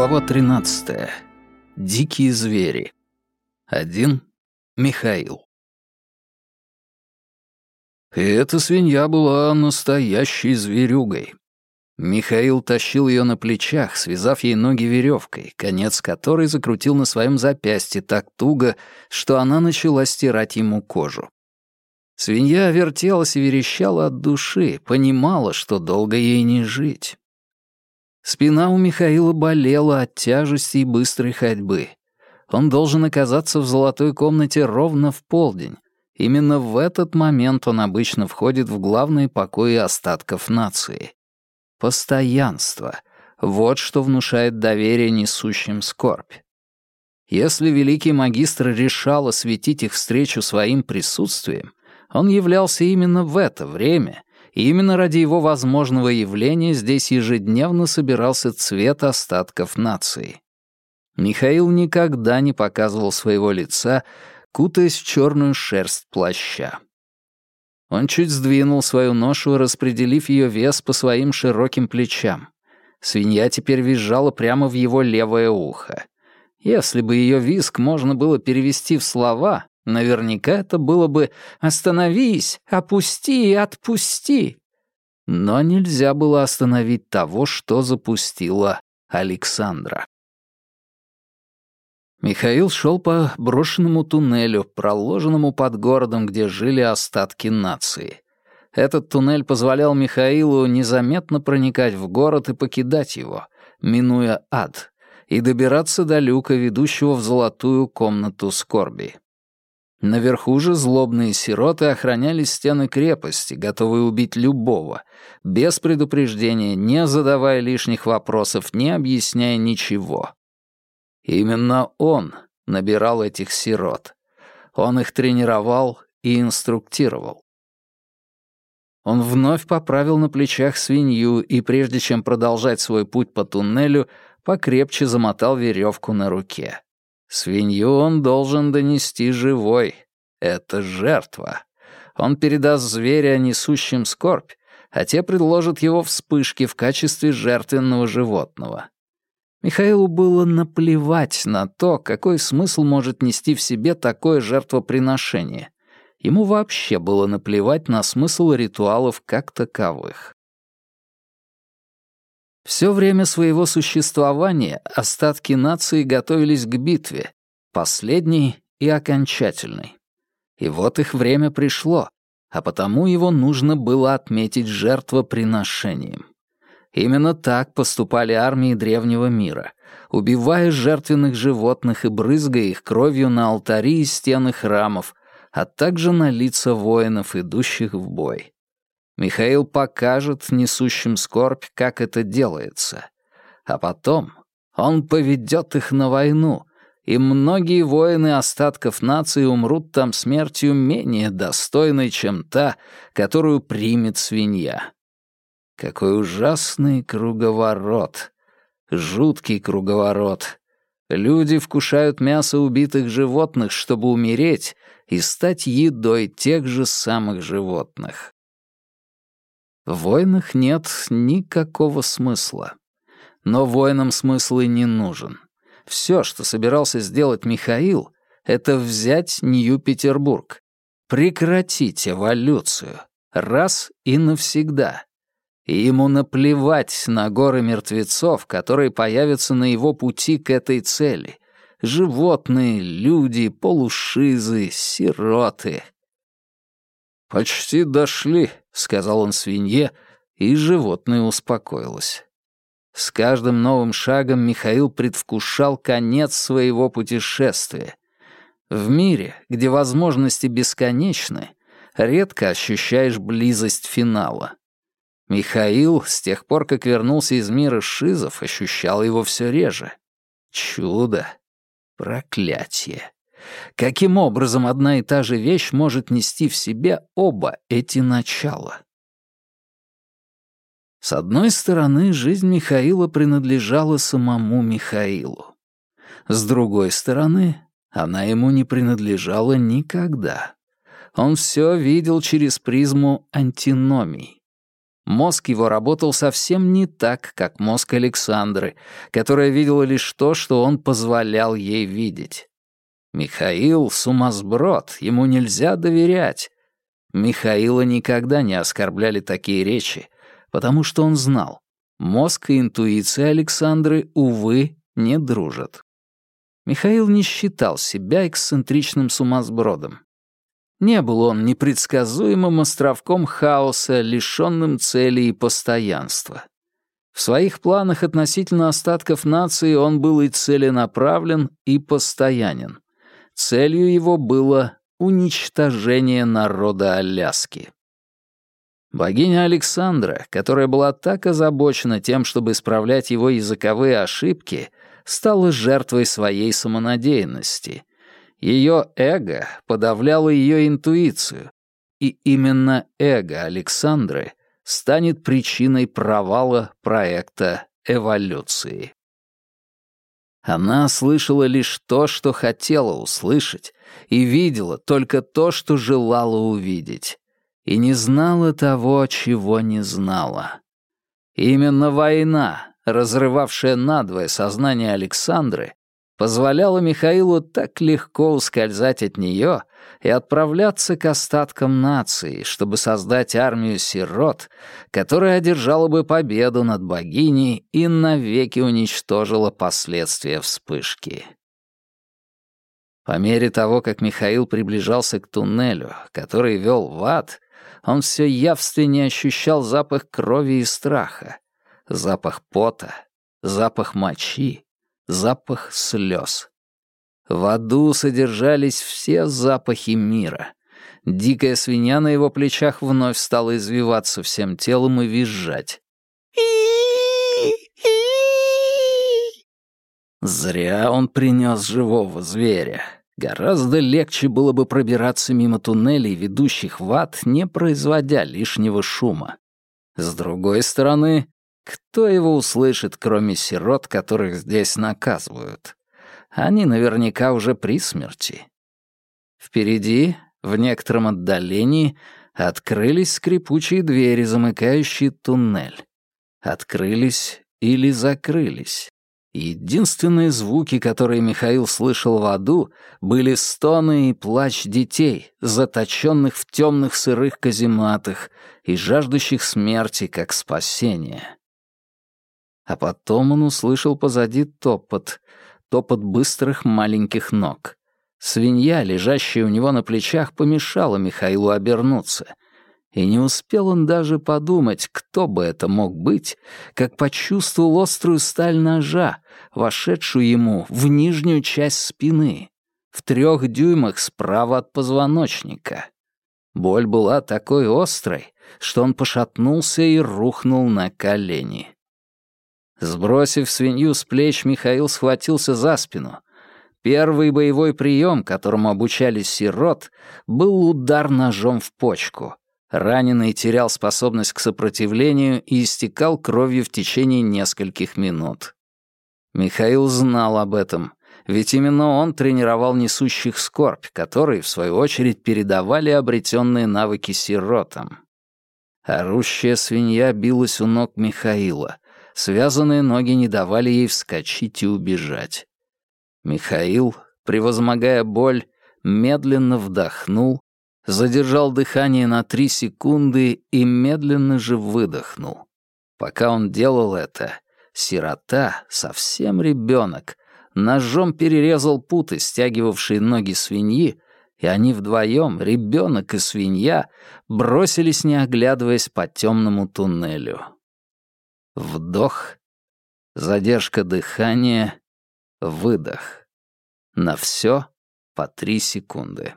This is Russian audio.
Глава 13. Дикие звери. Один. Михаил. И эта свинья была настоящей зверюгой. Михаил тащил ее на плечах, связав ей ноги веревкой, конец которой закрутил на своем запястье так туго, что она начала стирать ему кожу. Свинья вертелась и верещала от души, понимала, что долго ей не жить. Спина у Михаила болела от тяжести и быстрой ходьбы. Он должен оказаться в золотой комнате ровно в полдень. Именно в этот момент он обычно входит в главные покои остатков нации. Постоянство — вот что внушает доверие несущим скорбь. Если великий магистр решал осветить их встречу своим присутствием, он являлся именно в это время — и именно ради его возможного явления здесь ежедневно собирался цвет остатков нации. Михаил никогда не показывал своего лица, кутаясь в черную шерсть плаща. Он чуть сдвинул свою ношу, распределив ее вес по своим широким плечам. Свинья теперь визжала прямо в его левое ухо. Если бы ее визг можно было перевести в слова, Наверняка это было бы «Остановись! Опусти и отпусти!» Но нельзя было остановить того, что запустила Александра. Михаил шел по брошенному туннелю, проложенному под городом, где жили остатки нации. Этот туннель позволял Михаилу незаметно проникать в город и покидать его, минуя ад, и добираться до люка, ведущего в золотую комнату скорби. Наверху же злобные сироты охраняли стены крепости, готовые убить любого, без предупреждения, не задавая лишних вопросов, не объясняя ничего. Именно он набирал этих сирот. Он их тренировал и инструктировал. Он вновь поправил на плечах свинью и, прежде чем продолжать свой путь по туннелю, покрепче замотал веревку на руке. Свинью он должен донести живой. Это жертва. Он передаст зверя несущим скорбь, а те предложат его вспышки в качестве жертвенного животного. Михаилу было наплевать на то, какой смысл может нести в себе такое жертвоприношение. Ему вообще было наплевать на смысл ритуалов как таковых. Все время своего существования остатки нации готовились к битве, последней и окончательной. И вот их время пришло, а потому его нужно было отметить жертвоприношением. Именно так поступали армии древнего мира, убивая жертвенных животных и брызгая их кровью на алтари и стены храмов, а также на лица воинов, идущих в бой. Михаил покажет несущим скорбь, как это делается. А потом он поведет их на войну, и многие воины остатков нации умрут там смертью менее достойной, чем та, которую примет свинья. Какой ужасный круговорот. Жуткий круговорот. Люди вкушают мясо убитых животных, чтобы умереть и стать едой тех же самых животных. В войнах нет никакого смысла. Но воинам смысл и не нужен. Все, что собирался сделать Михаил, это взять Нью-Петербург, прекратить эволюцию, раз и навсегда. И ему наплевать на горы мертвецов, которые появятся на его пути к этой цели. Животные, люди, полушизы, сироты. «Почти дошли», — сказал он свинье, и животное успокоилось. С каждым новым шагом Михаил предвкушал конец своего путешествия. В мире, где возможности бесконечны, редко ощущаешь близость финала. Михаил, с тех пор, как вернулся из мира шизов, ощущал его все реже. Чудо. Проклятие. Каким образом одна и та же вещь может нести в себе оба эти начала? С одной стороны, жизнь Михаила принадлежала самому Михаилу. С другой стороны, она ему не принадлежала никогда. Он все видел через призму антиномий. Мозг его работал совсем не так, как мозг Александры, которая видела лишь то, что он позволял ей видеть. Михаил — сумасброд, ему нельзя доверять. Михаила никогда не оскорбляли такие речи, потому что он знал, мозг и интуиция Александры, увы, не дружат. Михаил не считал себя эксцентричным сумасбродом. Не был он непредсказуемым островком хаоса, лишенным цели и постоянства. В своих планах относительно остатков нации он был и целенаправлен, и постоянен. Целью его было уничтожение народа Аляски. Богиня Александра, которая была так озабочена тем, чтобы исправлять его языковые ошибки, стала жертвой своей самонадеянности. Ее эго подавляло ее интуицию, и именно эго Александры станет причиной провала проекта эволюции. Она слышала лишь то, что хотела услышать, и видела только то, что желала увидеть, и не знала того, чего не знала. Именно война, разрывавшая надвое сознание Александры, позволяла Михаилу так легко ускользать от нее и отправляться к остаткам нации, чтобы создать армию сирот, которая одержала бы победу над богиней и навеки уничтожила последствия вспышки. По мере того, как Михаил приближался к туннелю, который вел в ад, он все явственнее ощущал запах крови и страха, запах пота, запах мочи, запах слез. В аду содержались все запахи мира. Дикая свинья на его плечах вновь стала извиваться всем телом и визжать. Зря он принес живого зверя. Гораздо легче было бы пробираться мимо туннелей, ведущих в ад, не производя лишнего шума. С другой стороны, кто его услышит, кроме сирот, которых здесь наказывают? Они наверняка уже при смерти. Впереди, в некотором отдалении, открылись скрипучие двери, замыкающие туннель. Открылись или закрылись. Единственные звуки, которые Михаил слышал в аду, были стоны и плач детей, заточенных в темных сырых казематах и жаждущих смерти как спасения. А потом он услышал позади топот, топот быстрых маленьких ног. Свинья, лежащая у него на плечах, помешала Михаилу обернуться. И не успел он даже подумать, кто бы это мог быть, как почувствовал острую сталь ножа, вошедшую ему в нижнюю часть спины, в трех дюймах справа от позвоночника. Боль была такой острой, что он пошатнулся и рухнул на колени. Сбросив свинью с плеч, Михаил схватился за спину. Первый боевой прием, которому обучались сирот, был удар ножом в почку. Раненый терял способность к сопротивлению и истекал кровью в течение нескольких минут. Михаил знал об этом, ведь именно он тренировал несущих скорбь, которые, в свою очередь, передавали обретенные навыки сиротам. Орущая свинья билась у ног Михаила — Связанные ноги не давали ей вскочить и убежать. Михаил, превозмогая боль, медленно вдохнул, задержал дыхание на три секунды и медленно же выдохнул. Пока он делал это, сирота, совсем ребенок, ножом перерезал путы, стягивавшие ноги свиньи, и они вдвоем, ребенок и свинья, бросились, не оглядываясь по темному туннелю. Вдох, задержка дыхания, выдох. На все по три секунды.